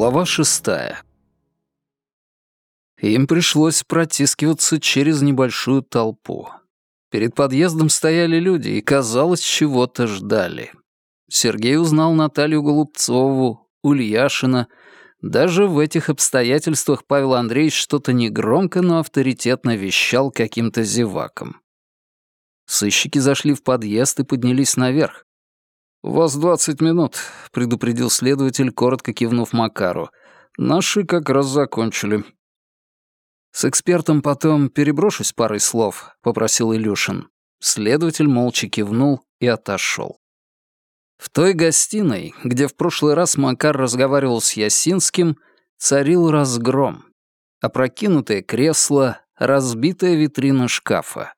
Глава шестая. Им пришлось протискиваться через небольшую толпу. Перед подъездом стояли люди и, казалось, чего-то ждали. Сергей узнал Наталью Голубцову, Ульяшина. Даже в этих обстоятельствах Павел Андреевич что-то негромко, но авторитетно вещал каким-то зеваком. Сыщики зашли в подъезд и поднялись наверх. «У вас двадцать минут», — предупредил следователь, коротко кивнув Макару. «Наши как раз закончили». «С экспертом потом переброшусь парой слов», — попросил Илюшин. Следователь молча кивнул и отошел. В той гостиной, где в прошлый раз Макар разговаривал с Ясинским, царил разгром. Опрокинутое кресло, разбитая витрина шкафа.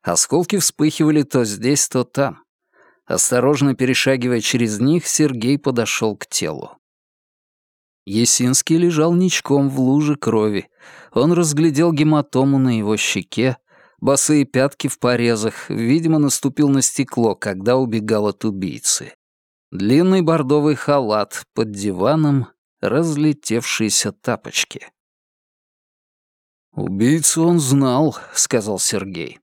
Осколки вспыхивали то здесь, то там. Осторожно перешагивая через них, Сергей подошел к телу. Есинский лежал ничком в луже крови. Он разглядел гематому на его щеке, босые пятки в порезах, видимо, наступил на стекло, когда убегал от убийцы. Длинный бордовый халат под диваном, разлетевшиеся тапочки. «Убийцу он знал», — сказал Сергей.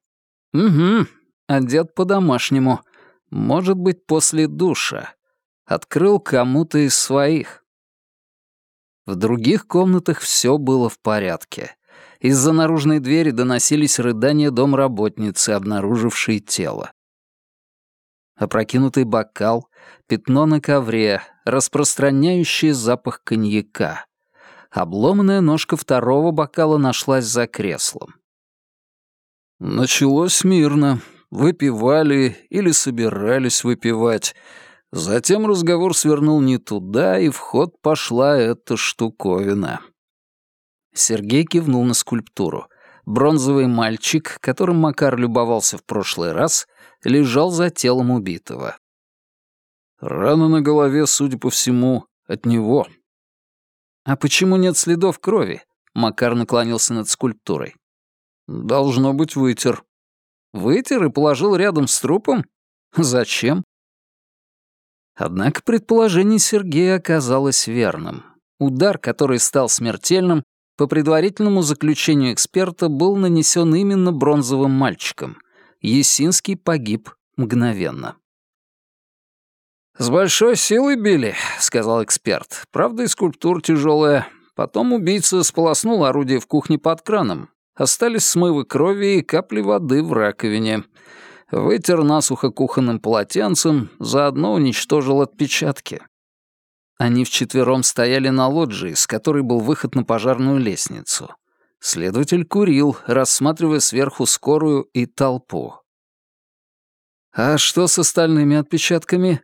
«Угу, одет по-домашнему. Может быть, после душа. Открыл кому-то из своих. В других комнатах все было в порядке. Из-за наружной двери доносились рыдания домработницы, обнаружившей тело. Опрокинутый бокал, пятно на ковре, распространяющий запах коньяка. Обломанная ножка второго бокала нашлась за креслом. Началось мирно, выпивали или собирались выпивать. Затем разговор свернул не туда, и в ход пошла эта штуковина. Сергей кивнул на скульптуру. Бронзовый мальчик, которым Макар любовался в прошлый раз, лежал за телом убитого. Рана на голове, судя по всему, от него. «А почему нет следов крови?» Макар наклонился над скульптурой. «Должно быть, вытер», Вытер и положил рядом с трупом? Зачем? Однако предположение Сергея оказалось верным. Удар, который стал смертельным, по предварительному заключению эксперта, был нанесен именно бронзовым мальчиком. Есинский погиб мгновенно. «С большой силой били», — сказал эксперт. «Правда, и скульптура тяжелая. Потом убийца сполоснул орудие в кухне под краном. Остались смывы крови и капли воды в раковине. Вытер насухо кухонным полотенцем, заодно уничтожил отпечатки. Они вчетвером стояли на лоджии, с которой был выход на пожарную лестницу. Следователь курил, рассматривая сверху скорую и толпу. «А что с остальными отпечатками?»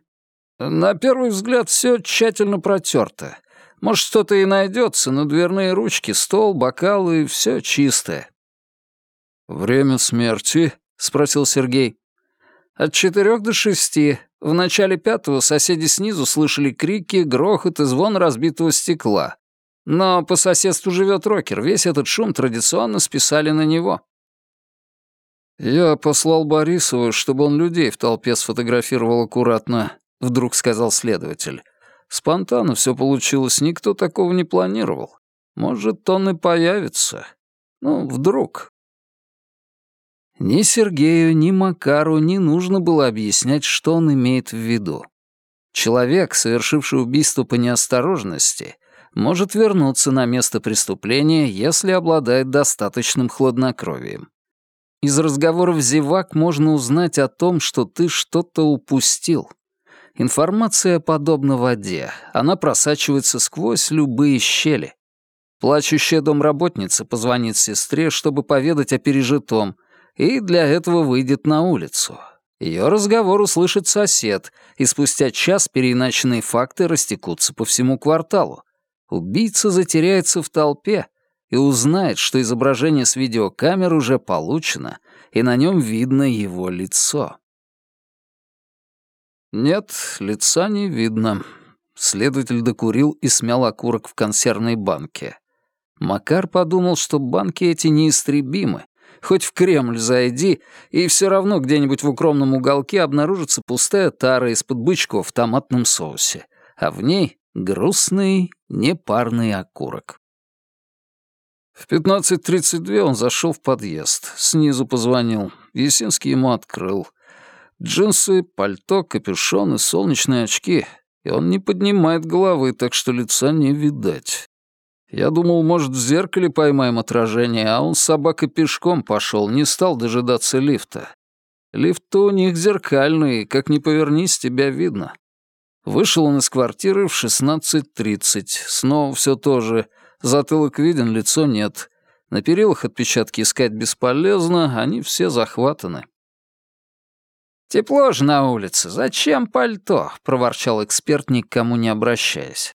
«На первый взгляд все тщательно протерто. Может, что-то и найдется, но дверные ручки, стол, бокалы — все чистое». «Время смерти?» — спросил Сергей. «От четырех до шести. В начале пятого соседи снизу слышали крики, грохот и звон разбитого стекла. Но по соседству живет рокер, весь этот шум традиционно списали на него». «Я послал Борисову, чтобы он людей в толпе сфотографировал аккуратно», — вдруг сказал следователь. Спонтанно все получилось, никто такого не планировал. Может, он и появится. Ну, вдруг. Ни Сергею, ни Макару не нужно было объяснять, что он имеет в виду. Человек, совершивший убийство по неосторожности, может вернуться на место преступления, если обладает достаточным хладнокровием. Из разговоров зевак можно узнать о том, что ты что-то упустил — Информация подобна воде. Она просачивается сквозь любые щели. Плачущая домработница позвонит сестре, чтобы поведать о пережитом, и для этого выйдет на улицу. Ее разговор услышит сосед, и спустя час переиначенные факты растекутся по всему кварталу. Убийца затеряется в толпе и узнает, что изображение с видеокамер уже получено, и на нем видно его лицо. «Нет, лица не видно». Следователь докурил и смял окурок в консервной банке. Макар подумал, что банки эти неистребимы. Хоть в Кремль зайди, и все равно где-нибудь в укромном уголке обнаружится пустая тара из-под бычков в томатном соусе, а в ней Грустный, непарный окурок. В 15.32 он зашел в подъезд. Снизу позвонил. Есинский ему открыл. Джинсы, пальто, капюшон и солнечные очки. И он не поднимает головы, так что лица не видать. Я думал, может, в зеркале поймаем отражение, а он с собакой пешком пошел, не стал дожидаться лифта. Лифт у них зеркальный, как ни повернись, тебя видно. Вышел он из квартиры в 16.30. Снова все то же. Затылок виден, лицо нет. На перилах отпечатки искать бесполезно, они все захватаны. «Тепло же на улице, зачем пальто?» — проворчал эксперт, ни к кому не обращаясь.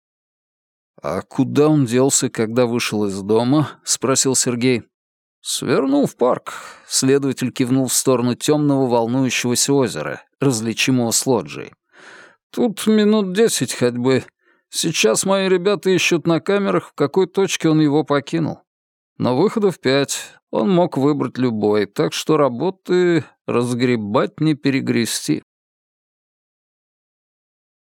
«А куда он делся, когда вышел из дома?» — спросил Сергей. «Свернул в парк». Следователь кивнул в сторону темного волнующегося озера, различимого с лоджией. Тут минут десять ходьбы. Сейчас мои ребята ищут на камерах, в какой точке он его покинул. Но выходов пять. Он мог выбрать любой, так что работы разгребать не перегрести.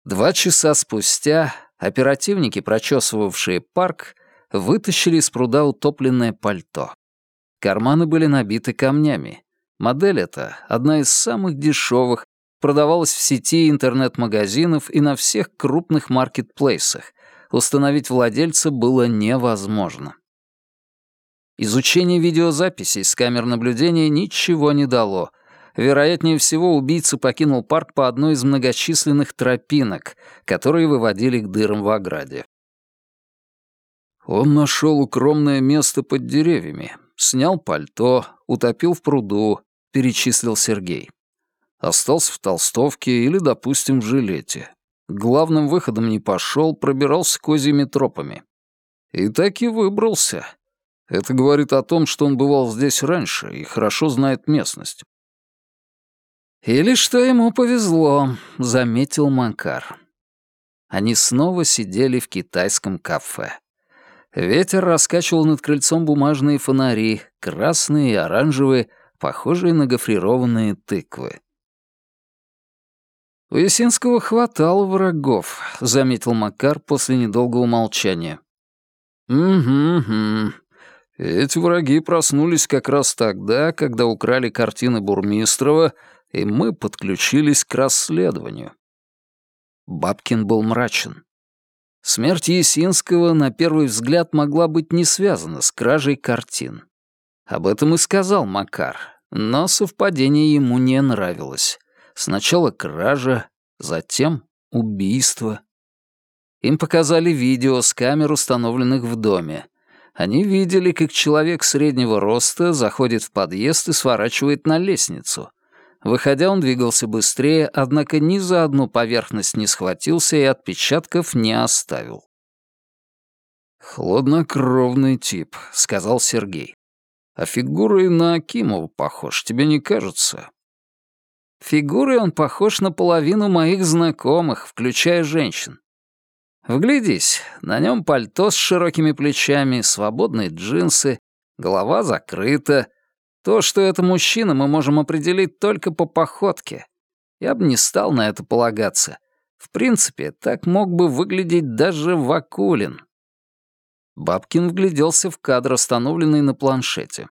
Два часа спустя оперативники, прочесывавшие парк, вытащили из пруда утопленное пальто. Карманы были набиты камнями. Модель эта, одна из самых дешевых, продавалась в сети интернет-магазинов и на всех крупных маркетплейсах. Установить владельца было невозможно. Изучение видеозаписей с камер наблюдения ничего не дало. Вероятнее всего, убийца покинул парк по одной из многочисленных тропинок, которые выводили к дырам в ограде. Он нашел укромное место под деревьями, снял пальто, утопил в пруду, перечислил Сергей. Остался в толстовке или, допустим, в жилете. Главным выходом не пошел, пробирался козьими тропами. И так и выбрался. Это говорит о том, что он бывал здесь раньше и хорошо знает местность. «Или что ему повезло», — заметил Макар. Они снова сидели в китайском кафе. Ветер раскачивал над крыльцом бумажные фонари, красные и оранжевые, похожие на гофрированные тыквы. «У Есинского хватало врагов», — заметил Макар после недолгого молчания. «Угу, угу. Эти враги проснулись как раз тогда, когда украли картины Бурмистрова, и мы подключились к расследованию». Бабкин был мрачен. Смерть Есинского на первый взгляд могла быть не связана с кражей картин. Об этом и сказал Макар, но совпадение ему не нравилось. Сначала кража, затем убийство. Им показали видео с камер, установленных в доме. Они видели, как человек среднего роста заходит в подъезд и сворачивает на лестницу. Выходя, он двигался быстрее, однако ни за одну поверхность не схватился и отпечатков не оставил. «Хладнокровный тип», — сказал Сергей. «А фигурой на Акимова похож, тебе не кажется?» Фигурой он похож на половину моих знакомых, включая женщин. Вглядись, на нем пальто с широкими плечами, свободные джинсы, голова закрыта. То, что это мужчина, мы можем определить только по походке. Я бы не стал на это полагаться. В принципе, так мог бы выглядеть даже Вакулин. Бабкин вгляделся в кадр, установленный на планшете.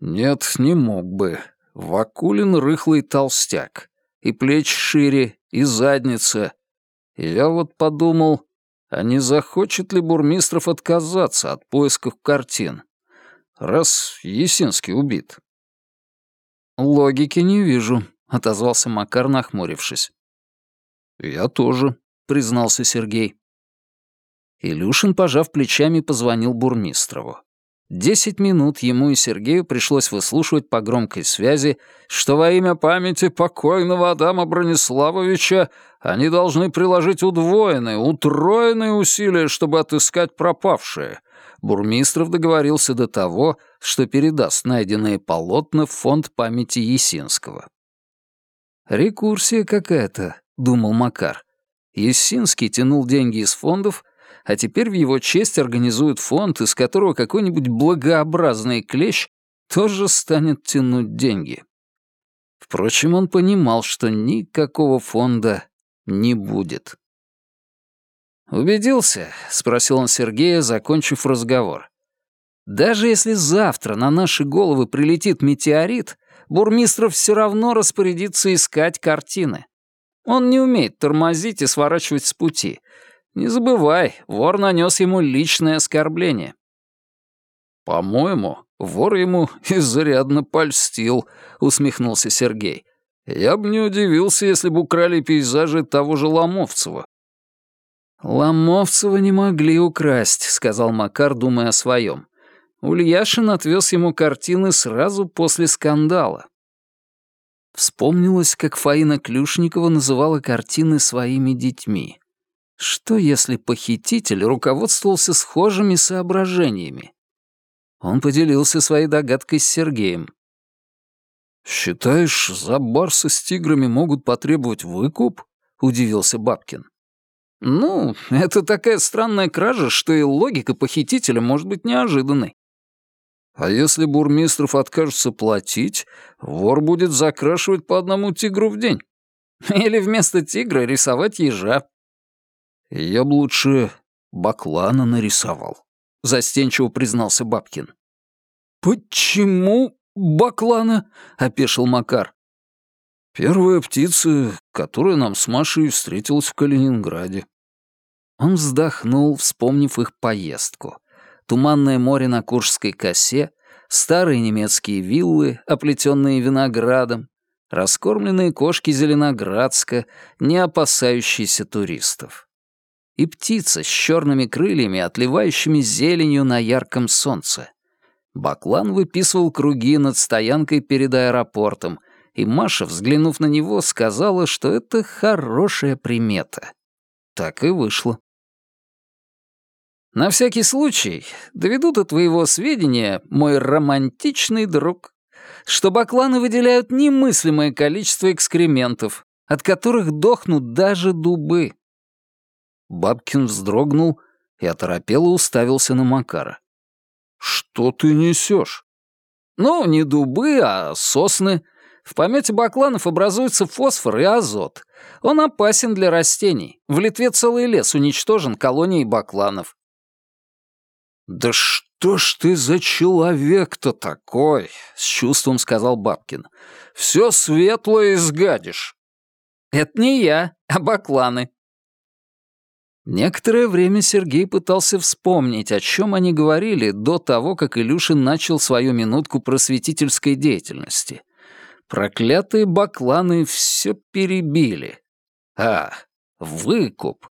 «Нет, не мог бы. Вакулин рыхлый толстяк. И плечи шире, и задница. Я вот подумал, а не захочет ли Бурмистров отказаться от поисков картин, раз Есинский убит? «Логики не вижу», — отозвался Макар, нахмурившись. «Я тоже», — признался Сергей. Илюшин, пожав плечами, позвонил Бурмистрову. Десять минут ему и Сергею пришлось выслушивать по громкой связи, что во имя памяти покойного Адама Брониславовича они должны приложить удвоенные, утроенные усилия, чтобы отыскать пропавшее. Бурмистров договорился до того, что передаст найденные полотна в фонд памяти Есинского. «Рекурсия какая-то», — думал Макар. Есинский тянул деньги из фондов, а теперь в его честь организуют фонд, из которого какой-нибудь благообразный клещ тоже станет тянуть деньги. Впрочем, он понимал, что никакого фонда не будет. «Убедился?» — спросил он Сергея, закончив разговор. «Даже если завтра на наши головы прилетит метеорит, Бурмистров все равно распорядится искать картины. Он не умеет тормозить и сворачивать с пути. Не забывай, вор нанес ему личное оскорбление». «По-моему, вор ему изрядно польстил», — усмехнулся Сергей. «Я бы не удивился, если бы украли пейзажи того же Ломовцева». «Ломовцева не могли украсть», — сказал Макар, думая о своем. Ульяшин отвез ему картины сразу после скандала. Вспомнилось, как Фаина Клюшникова называла картины своими детьми. Что, если похититель руководствовался схожими соображениями? Он поделился своей догадкой с Сергеем. «Считаешь, за барса с тиграми могут потребовать выкуп?» — удивился Бабкин. «Ну, это такая странная кража, что и логика похитителя может быть неожиданной». «А если бурмистров откажется платить, вор будет закрашивать по одному тигру в день. Или вместо тигра рисовать ежа». «Я бы лучше баклана нарисовал», — застенчиво признался Бабкин. «Почему баклана?» — опешил Макар. «Первая птица, которая нам с Машей встретилась в Калининграде». Он вздохнул, вспомнив их поездку. Туманное море на Куршской косе, старые немецкие виллы, оплетенные виноградом, раскормленные кошки Зеленоградска, не опасающиеся туристов и птица с черными крыльями, отливающими зеленью на ярком солнце. Баклан выписывал круги над стоянкой перед аэропортом, и Маша, взглянув на него, сказала, что это хорошая примета. Так и вышло. На всякий случай, доведу до твоего сведения, мой романтичный друг, что бакланы выделяют немыслимое количество экскрементов, от которых дохнут даже дубы. Бабкин вздрогнул и оторопело уставился на Макара. «Что ты несешь?» «Ну, не дубы, а сосны. В помете бакланов образуется фосфор и азот. Он опасен для растений. В Литве целый лес уничтожен колонией бакланов». «Да что ж ты за человек-то такой?» — с чувством сказал Бабкин. «Все светлое изгадишь». «Это не я, а бакланы», Некоторое время Сергей пытался вспомнить, о чем они говорили до того, как Илюшин начал свою минутку просветительской деятельности. Проклятые бакланы все перебили. А, выкуп.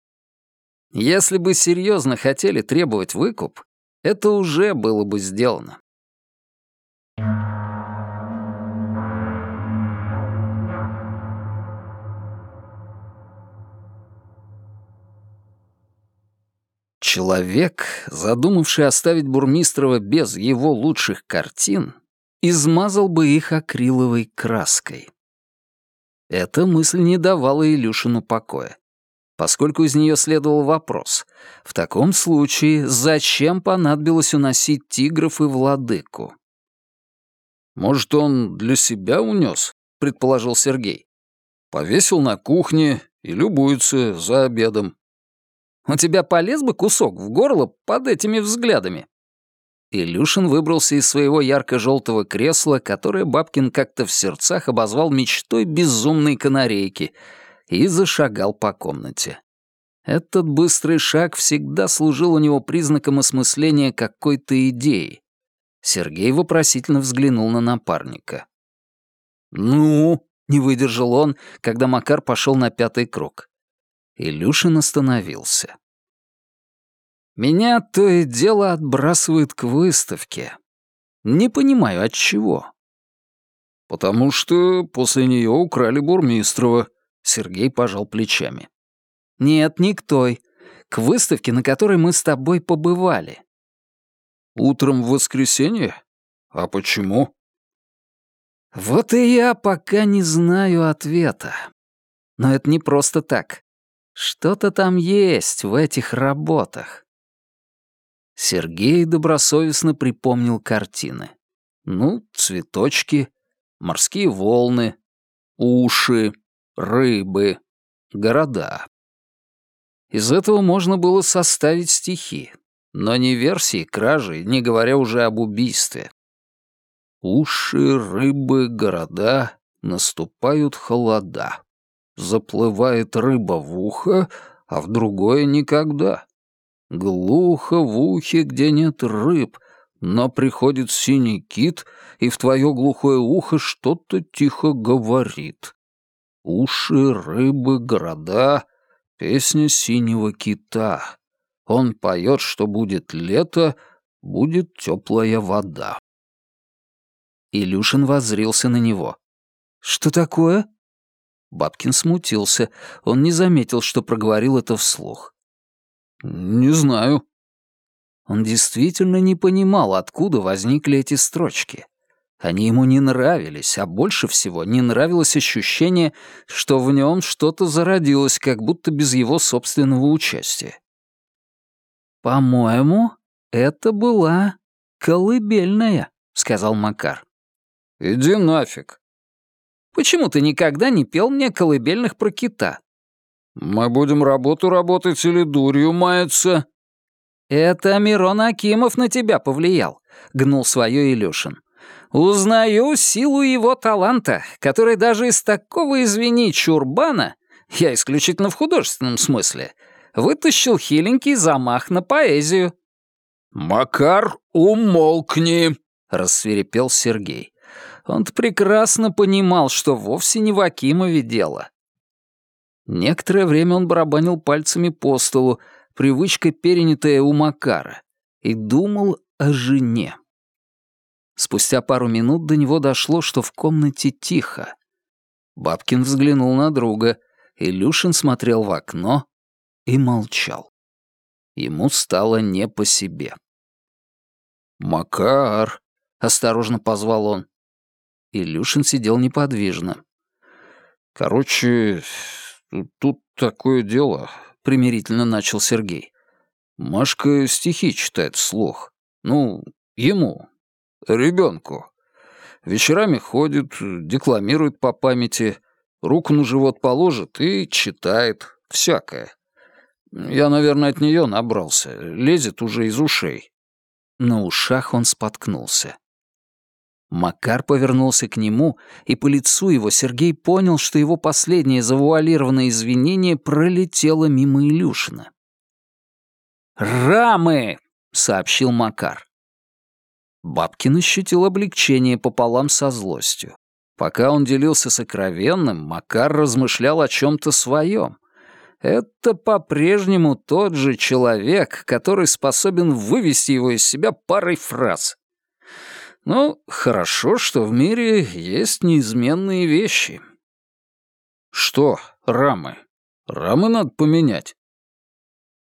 Если бы серьезно хотели требовать выкуп, это уже было бы сделано. Человек, задумавший оставить Бурмистрова без его лучших картин, измазал бы их акриловой краской. Эта мысль не давала Илюшину покоя, поскольку из нее следовал вопрос. В таком случае зачем понадобилось уносить тигров и владыку? «Может, он для себя унес?» — предположил Сергей. «Повесил на кухне и любуется за обедом. У тебя полез бы кусок в горло под этими взглядами?» Илюшин выбрался из своего ярко-желтого кресла, которое Бабкин как-то в сердцах обозвал мечтой безумной канарейки, и зашагал по комнате. Этот быстрый шаг всегда служил у него признаком осмысления какой-то идеи. Сергей вопросительно взглянул на напарника. «Ну?» — не выдержал он, когда Макар пошел на пятый круг. Илюшин остановился. «Меня то и дело отбрасывает к выставке. Не понимаю, от чего». «Потому что после нее украли Бурмистрова», — Сергей пожал плечами. «Нет, не к той. К выставке, на которой мы с тобой побывали». «Утром в воскресенье? А почему?» «Вот и я пока не знаю ответа. Но это не просто так. Что-то там есть в этих работах. Сергей добросовестно припомнил картины. Ну, цветочки, морские волны, уши, рыбы, города. Из этого можно было составить стихи, но не версии кражи, не говоря уже об убийстве. Уши, рыбы, города, наступают холода. Заплывает рыба в ухо, а в другое никогда. Глухо в ухе, где нет рыб, но приходит синий кит, и в твое глухое ухо что-то тихо говорит. Уши, рыбы, города, песня синего кита. Он поет, что будет лето, будет теплая вода. Илюшин воззрился на него. «Что такое?» Бабкин смутился. Он не заметил, что проговорил это вслух. «Не знаю». Он действительно не понимал, откуда возникли эти строчки. Они ему не нравились, а больше всего не нравилось ощущение, что в нем что-то зародилось, как будто без его собственного участия. «По-моему, это была колыбельная», — сказал Макар. «Иди нафиг». «Почему ты никогда не пел мне колыбельных про кита?» «Мы будем работу работать или дурью маяться?» «Это Мирон Акимов на тебя повлиял», — гнул свое Илюшин. «Узнаю силу его таланта, который даже из такого, извини, чурбана, я исключительно в художественном смысле, вытащил хиленький замах на поэзию». «Макар, умолкни!» — рассверепел Сергей. Он-то прекрасно понимал, что вовсе не в Акимове дело. Некоторое время он барабанил пальцами по столу, привычка, перенятая у Макара, и думал о жене. Спустя пару минут до него дошло, что в комнате тихо. Бабкин взглянул на друга, Илюшин смотрел в окно и молчал. Ему стало не по себе. «Макар!» — осторожно позвал он. Илюшин сидел неподвижно. «Короче, тут такое дело», — примирительно начал Сергей. «Машка стихи читает вслух. Ну, ему, ребенку. Вечерами ходит, декламирует по памяти, руку на живот положит и читает. Всякое. Я, наверное, от нее набрался. Лезет уже из ушей». На ушах он споткнулся. Макар повернулся к нему, и по лицу его Сергей понял, что его последнее завуалированное извинение пролетело мимо Илюшина. «Рамы!» — сообщил Макар. Бабкин ощутил облегчение пополам со злостью. Пока он делился сокровенным, Макар размышлял о чем-то своем. Это по-прежнему тот же человек, который способен вывести его из себя парой фраз. Ну, хорошо, что в мире есть неизменные вещи. Что, рамы? Рамы надо поменять.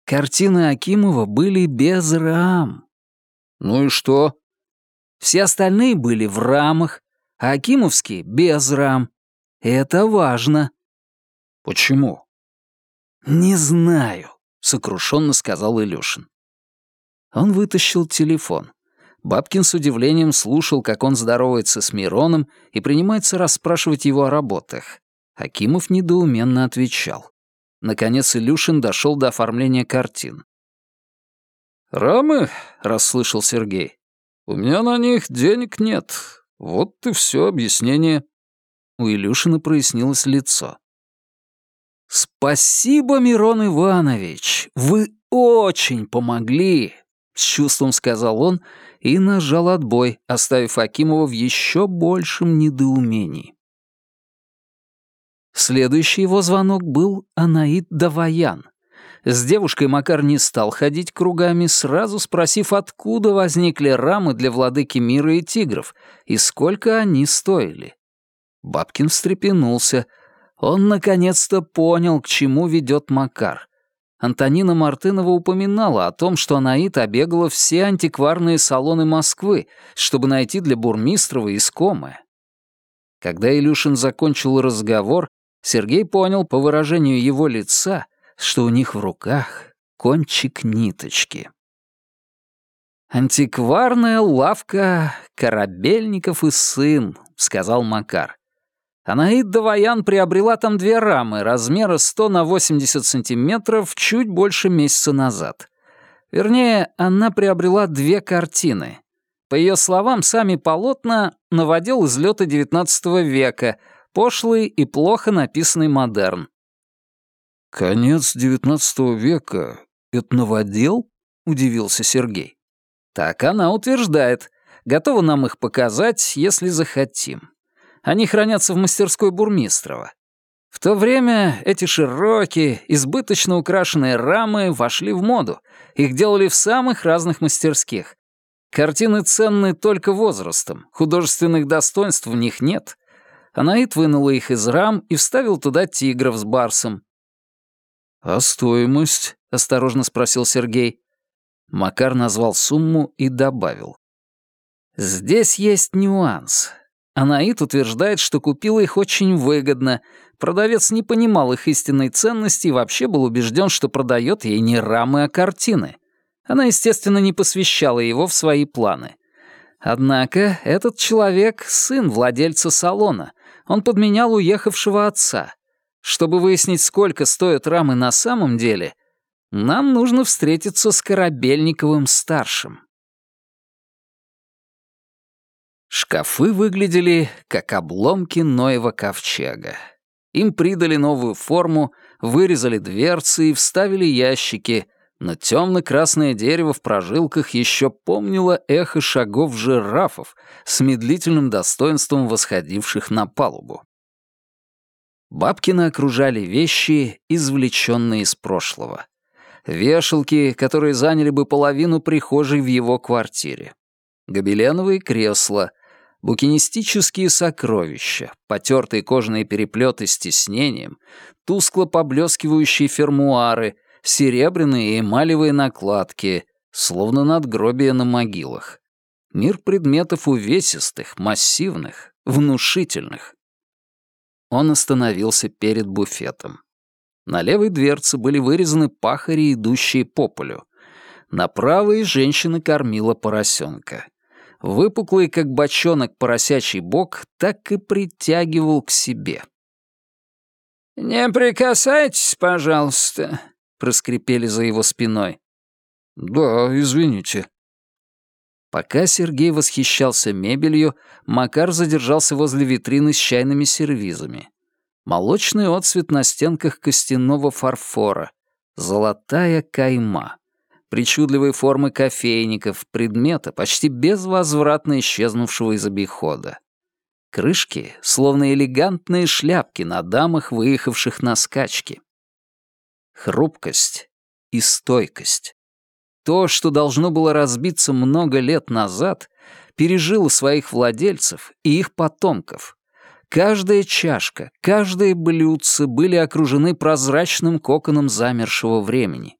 Картины Акимова были без рам. Ну и что? Все остальные были в рамах, а Акимовские — без рам. Это важно. Почему? Не знаю, — сокрушенно сказал Илюшин. Он вытащил телефон. Бабкин с удивлением слушал, как он здоровается с Мироном и принимается расспрашивать его о работах. Акимов недоуменно отвечал. Наконец Илюшин дошел до оформления картин. «Рамы?» — расслышал Сергей. «У меня на них денег нет. Вот и все объяснение». У Илюшина прояснилось лицо. «Спасибо, Мирон Иванович! Вы очень помогли!» — с чувством сказал он и нажал отбой, оставив Акимова в еще большем недоумении. Следующий его звонок был Анаид Даваян. С девушкой Макар не стал ходить кругами, сразу спросив, откуда возникли рамы для владыки мира и тигров, и сколько они стоили. Бабкин встрепенулся. Он наконец-то понял, к чему ведет Макар. Антонина Мартынова упоминала о том, что Анаит обегала все антикварные салоны Москвы, чтобы найти для Бурмистрова искомое. Когда Илюшин закончил разговор, Сергей понял по выражению его лица, что у них в руках кончик ниточки. «Антикварная лавка Корабельников и сын», — сказал Макар. Анаид Даваян приобрела там две рамы размера 100 на 80 сантиметров чуть больше месяца назад. Вернее, она приобрела две картины. По ее словам, сами полотна наводил излеты XIX века, пошлый и плохо написанный модерн. «Конец XIX века — это новодел?» — удивился Сергей. «Так она утверждает. Готова нам их показать, если захотим. Они хранятся в мастерской Бурмистрова. В то время эти широкие, избыточно украшенные рамы вошли в моду. Их делали в самых разных мастерских. Картины ценны только возрастом, художественных достоинств в них нет. Анаит вынула их из рам и вставил туда тигров с барсом. «А стоимость?» — осторожно спросил Сергей. Макар назвал сумму и добавил. «Здесь есть нюанс. Анаит утверждает, что купила их очень выгодно. Продавец не понимал их истинной ценности и вообще был убежден, что продает ей не рамы, а картины. Она, естественно, не посвящала его в свои планы. Однако этот человек — сын владельца салона. Он подменял уехавшего отца. Чтобы выяснить, сколько стоят рамы на самом деле, нам нужно встретиться с Корабельниковым-старшим. Шкафы выглядели как обломки Ноева ковчега. Им придали новую форму, вырезали дверцы и вставили ящики, но темно-красное дерево в прожилках еще помнило эхо шагов жирафов с медлительным достоинством восходивших на палубу. Бабкина окружали вещи, извлеченные из прошлого. Вешалки, которые заняли бы половину прихожей в его квартире. Гобеленовые кресла, букинистические сокровища, потертые кожаные переплеты с тиснением, тускло поблескивающие фермуары, серебряные и эмалевые накладки, словно надгробия на могилах. Мир предметов увесистых, массивных, внушительных. Он остановился перед буфетом. На левой дверце были вырезаны пахари, идущие по полю. На правой женщина кормила поросенка выпуклый, как бочонок, поросячий бок так и притягивал к себе. «Не прикасайтесь, пожалуйста», — проскрипели за его спиной. «Да, извините». Пока Сергей восхищался мебелью, Макар задержался возле витрины с чайными сервизами. Молочный отцвет на стенках костяного фарфора. Золотая кайма причудливые формы кофейников, предмета, почти безвозвратно исчезнувшего из обихода. Крышки, словно элегантные шляпки на дамах, выехавших на скачки. Хрупкость и стойкость. То, что должно было разбиться много лет назад, пережило своих владельцев и их потомков. Каждая чашка, каждое блюдце были окружены прозрачным коконом замершего времени.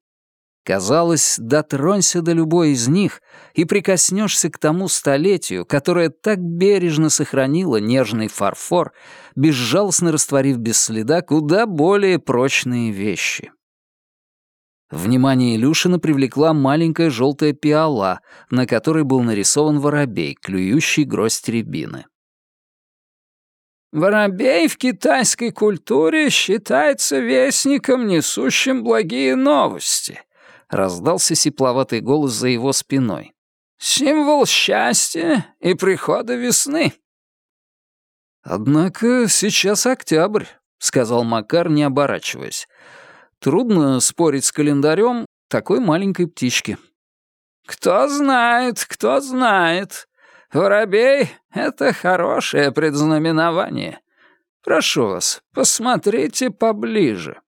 Казалось, дотронься до любой из них и прикоснешься к тому столетию, которое так бережно сохранило нежный фарфор, безжалостно растворив без следа куда более прочные вещи. Внимание Илюшина привлекла маленькая желтая пиала, на которой был нарисован воробей, клюющий гроздь рябины. «Воробей в китайской культуре считается вестником, несущим благие новости», раздался сипловатый голос за его спиной. «Символ счастья и прихода весны». «Однако сейчас октябрь», — сказал Макар, не оборачиваясь. «Трудно спорить с календарем такой маленькой птички». «Кто знает, кто знает. Воробей — это хорошее предзнаменование. Прошу вас, посмотрите поближе».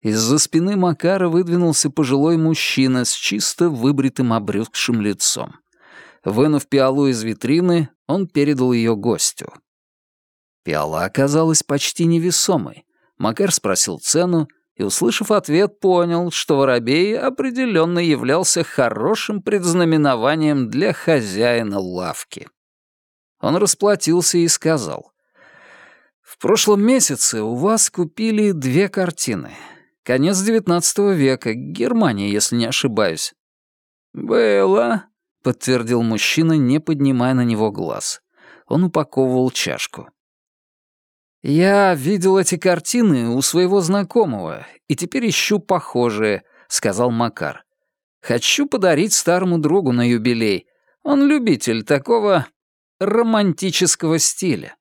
Из-за спины Макара выдвинулся пожилой мужчина с чисто выбритым обрюзгшим лицом. Вынув пиалу из витрины, он передал ее гостю. Пиала оказалась почти невесомой. Макар спросил цену и, услышав ответ, понял, что воробей определенно являлся хорошим предзнаменованием для хозяина лавки. Он расплатился и сказал, «В прошлом месяце у вас купили две картины — Конец XIX века, Германия, если не ошибаюсь». «Было», — подтвердил мужчина, не поднимая на него глаз. Он упаковывал чашку. «Я видел эти картины у своего знакомого, и теперь ищу похожие», — сказал Макар. «Хочу подарить старому другу на юбилей. Он любитель такого романтического стиля».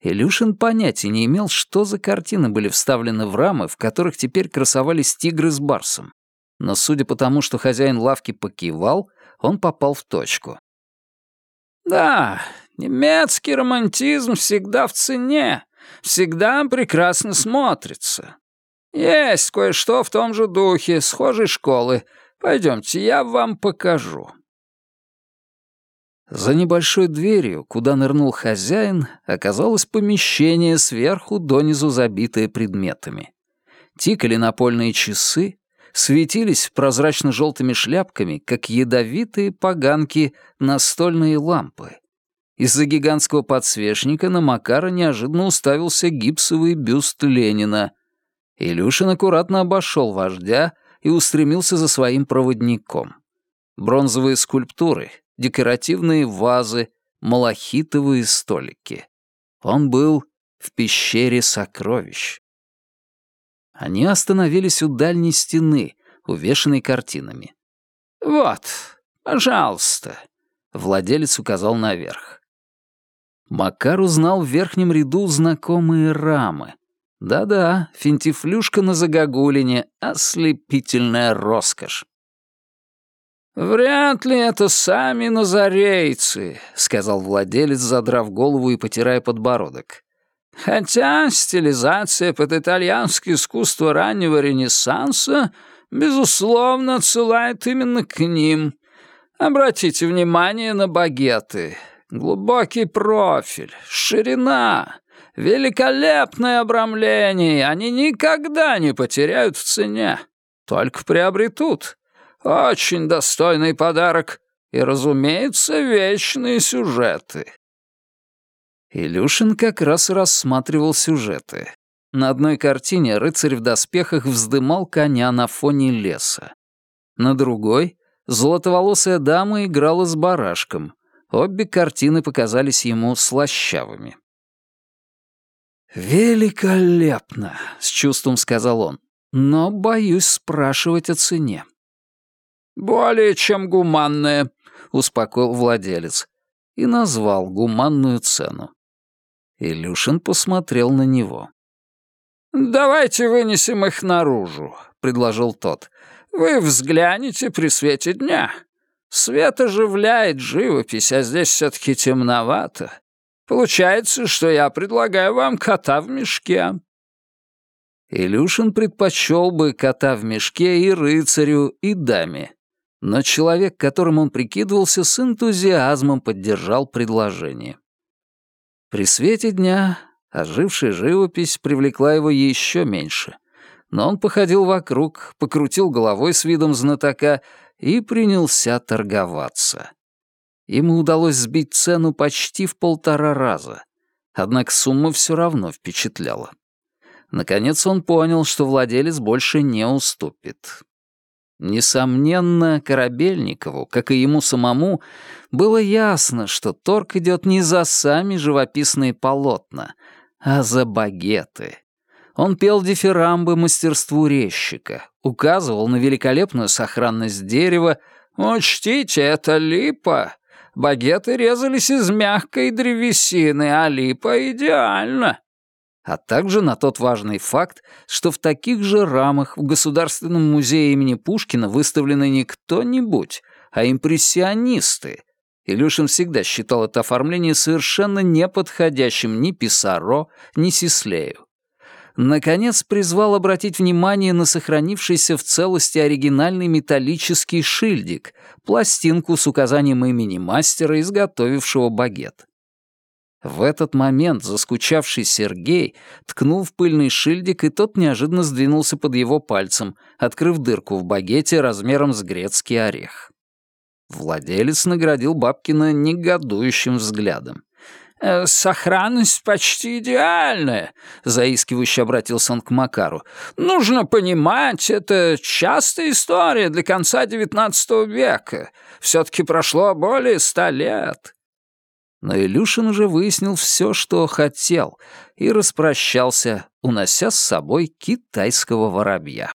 Илюшин понятия не имел, что за картины были вставлены в рамы, в которых теперь красовались тигры с барсом. Но судя по тому, что хозяин лавки покивал, он попал в точку. «Да, немецкий романтизм всегда в цене, всегда прекрасно смотрится. Есть кое-что в том же духе, схожей школы. Пойдемте, я вам покажу». За небольшой дверью, куда нырнул хозяин, оказалось помещение сверху донизу забитое предметами. Тикали напольные часы, светились прозрачно-желтыми шляпками, как ядовитые поганки настольные лампы. Из-за гигантского подсвечника на Макара неожиданно уставился гипсовый бюст Ленина. Илюшин аккуратно обошел вождя и устремился за своим проводником. Бронзовые скульптуры, декоративные вазы, малахитовые столики. Он был в пещере сокровищ. Они остановились у дальней стены, увешанной картинами. «Вот, пожалуйста», — владелец указал наверх. Макар узнал в верхнем ряду знакомые рамы. Да-да, финтифлюшка на загогулине — ослепительная роскошь. «Вряд ли это сами назарейцы», — сказал владелец, задрав голову и потирая подбородок. «Хотя стилизация под итальянское искусство раннего Ренессанса, безусловно, отсылает именно к ним. Обратите внимание на багеты. Глубокий профиль, ширина, великолепное обрамление. Они никогда не потеряют в цене, только приобретут». Очень достойный подарок. И, разумеется, вечные сюжеты». Илюшин как раз рассматривал сюжеты. На одной картине рыцарь в доспехах вздымал коня на фоне леса. На другой — золотоволосая дама играла с барашком. Обе картины показались ему слащавыми. «Великолепно!» — с чувством сказал он. «Но боюсь спрашивать о цене. «Более чем гуманное», — успокоил владелец. И назвал гуманную цену. Илюшин посмотрел на него. «Давайте вынесем их наружу», — предложил тот. «Вы взгляните при свете дня. Свет оживляет живопись, а здесь все-таки темновато. Получается, что я предлагаю вам кота в мешке». Илюшин предпочел бы кота в мешке и рыцарю, и даме. Но человек, которым он прикидывался, с энтузиазмом поддержал предложение. При свете дня ожившая живопись привлекла его еще меньше. Но он походил вокруг, покрутил головой с видом знатока и принялся торговаться. Ему удалось сбить цену почти в полтора раза. Однако сумма все равно впечатляла. Наконец он понял, что владелец больше не уступит. Несомненно, Корабельникову, как и ему самому, было ясно, что торг идет не за сами живописные полотна, а за багеты. Он пел дифирамбы мастерству резчика, указывал на великолепную сохранность дерева «Учтите, это липа. Багеты резались из мягкой древесины, а липа идеально а также на тот важный факт, что в таких же рамах в Государственном музее имени Пушкина выставлены не кто-нибудь, а импрессионисты. Илюшин всегда считал это оформление совершенно неподходящим ни Писаро, ни Сислею. Наконец призвал обратить внимание на сохранившийся в целости оригинальный металлический шильдик, пластинку с указанием имени мастера, изготовившего багет. В этот момент заскучавший Сергей ткнул в пыльный шильдик, и тот неожиданно сдвинулся под его пальцем, открыв дырку в багете размером с грецкий орех. Владелец наградил Бабкина негодующим взглядом. «Э, «Сохранность почти идеальная», — заискивающе обратился он к Макару. «Нужно понимать, это частая история для конца XIX века. Все-таки прошло более ста лет». Но Илюшин уже выяснил все, что хотел, и распрощался, унося с собой китайского воробья.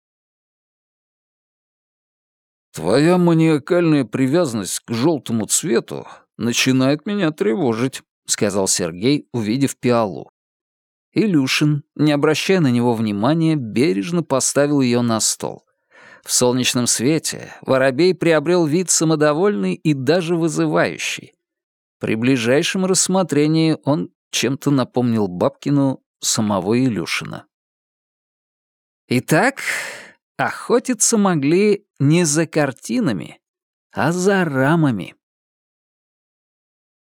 «Твоя маниакальная привязанность к желтому цвету начинает меня тревожить», — сказал Сергей, увидев пиалу. Илюшин, не обращая на него внимания, бережно поставил ее на стол. В солнечном свете воробей приобрел вид самодовольный и даже вызывающий. При ближайшем рассмотрении он чем-то напомнил Бабкину самого Илюшина. Итак, охотиться могли не за картинами, а за рамами.